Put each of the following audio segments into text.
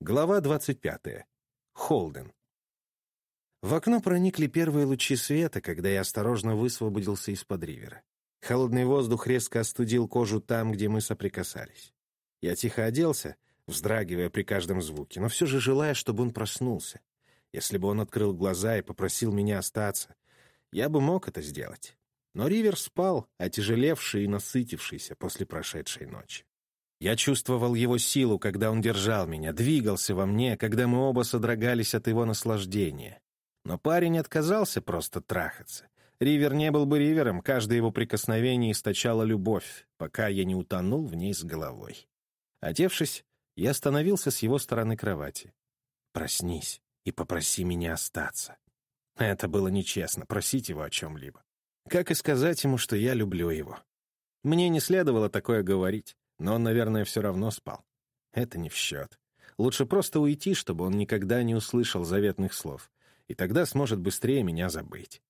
Глава 25. Холден. В окно проникли первые лучи света, когда я осторожно высвободился из-под ривера. Холодный воздух резко остудил кожу там, где мы соприкасались. Я тихо оделся, вздрагивая при каждом звуке, но все же желая, чтобы он проснулся. Если бы он открыл глаза и попросил меня остаться, я бы мог это сделать. Но Ривер спал, отяжелевший и насытившийся после прошедшей ночи. Я чувствовал его силу, когда он держал меня, двигался во мне, когда мы оба содрогались от его наслаждения. Но парень отказался просто трахаться. Ривер не был бы Ривером, каждое его прикосновение источало любовь, пока я не утонул в ней с головой. Одевшись, я остановился с его стороны кровати. «Проснись и попроси меня остаться». Это было нечестно, просить его о чем-либо. Как и сказать ему, что я люблю его. Мне не следовало такое говорить, но он, наверное, все равно спал. Это не в счет. Лучше просто уйти, чтобы он никогда не услышал заветных слов, и тогда сможет быстрее меня забыть.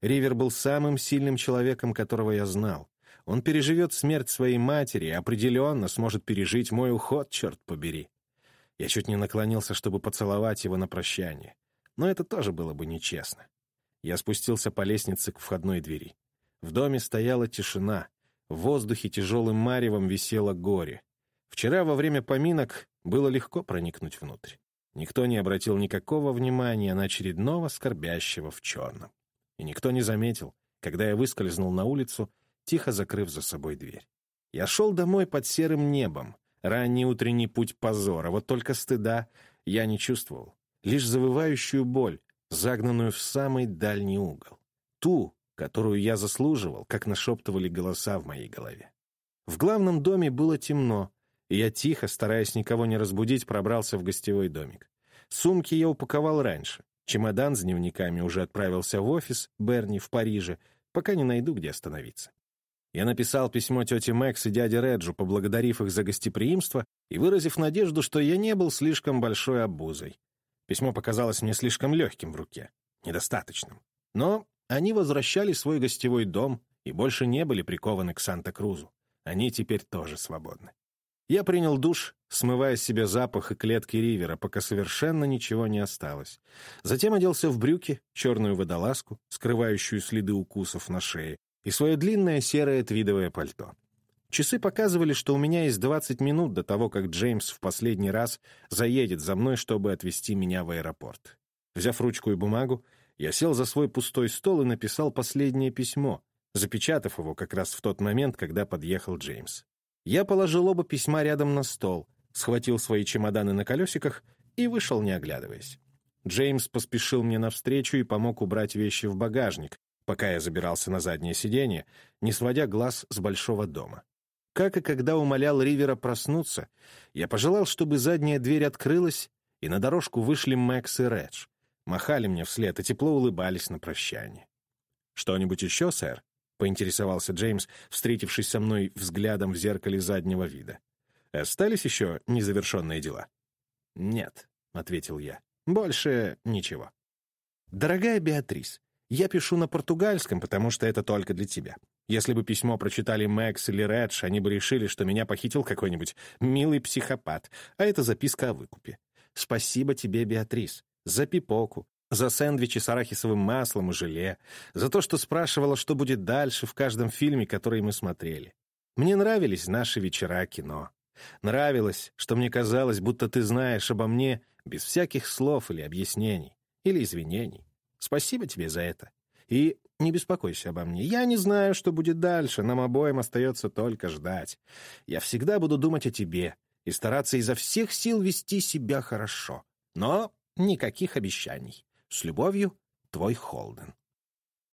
Ривер был самым сильным человеком, которого я знал. Он переживет смерть своей матери и определенно сможет пережить мой уход, черт побери. Я чуть не наклонился, чтобы поцеловать его на прощание. Но это тоже было бы нечестно. Я спустился по лестнице к входной двери. В доме стояла тишина. В воздухе тяжелым маревом висело горе. Вчера во время поминок было легко проникнуть внутрь. Никто не обратил никакого внимания на очередного скорбящего в черном и никто не заметил, когда я выскользнул на улицу, тихо закрыв за собой дверь. Я шел домой под серым небом, ранний утренний путь позора, вот только стыда я не чувствовал, лишь завывающую боль, загнанную в самый дальний угол. Ту, которую я заслуживал, как нашептывали голоса в моей голове. В главном доме было темно, и я тихо, стараясь никого не разбудить, пробрался в гостевой домик. Сумки я упаковал раньше, Чемодан с дневниками уже отправился в офис Берни в Париже, пока не найду, где остановиться. Я написал письмо тете Мэкс и дяде Реджу, поблагодарив их за гостеприимство и выразив надежду, что я не был слишком большой обузой. Письмо показалось мне слишком легким в руке, недостаточным. Но они возвращали свой гостевой дом и больше не были прикованы к Санта-Крузу. Они теперь тоже свободны. Я принял душ, смывая с себя запах и клетки ривера, пока совершенно ничего не осталось. Затем оделся в брюки, черную водолазку, скрывающую следы укусов на шее, и свое длинное серое твидовое пальто. Часы показывали, что у меня есть 20 минут до того, как Джеймс в последний раз заедет за мной, чтобы отвезти меня в аэропорт. Взяв ручку и бумагу, я сел за свой пустой стол и написал последнее письмо, запечатав его как раз в тот момент, когда подъехал Джеймс. Я положил оба письма рядом на стол, схватил свои чемоданы на колесиках и вышел, не оглядываясь. Джеймс поспешил мне навстречу и помог убрать вещи в багажник, пока я забирался на заднее сиденье, не сводя глаз с большого дома. Как и когда умолял Ривера проснуться, я пожелал, чтобы задняя дверь открылась, и на дорожку вышли Мэкс и Редж. Махали мне вслед и тепло улыбались на прощание. «Что-нибудь еще, сэр?» поинтересовался Джеймс, встретившись со мной взглядом в зеркале заднего вида. «Остались еще незавершенные дела?» «Нет», — ответил я. «Больше ничего». «Дорогая Беатрис, я пишу на португальском, потому что это только для тебя. Если бы письмо прочитали Мэкс или Редж, они бы решили, что меня похитил какой-нибудь милый психопат, а это записка о выкупе. Спасибо тебе, Беатрис, за пипоку, за сэндвичи с арахисовым маслом и желе, за то, что спрашивала, что будет дальше в каждом фильме, который мы смотрели. Мне нравились наши вечера кино. Нравилось, что мне казалось, будто ты знаешь обо мне без всяких слов или объяснений, или извинений. Спасибо тебе за это. И не беспокойся обо мне. Я не знаю, что будет дальше. Нам обоим остается только ждать. Я всегда буду думать о тебе и стараться изо всех сил вести себя хорошо. Но никаких обещаний. С любовью, твой Холден.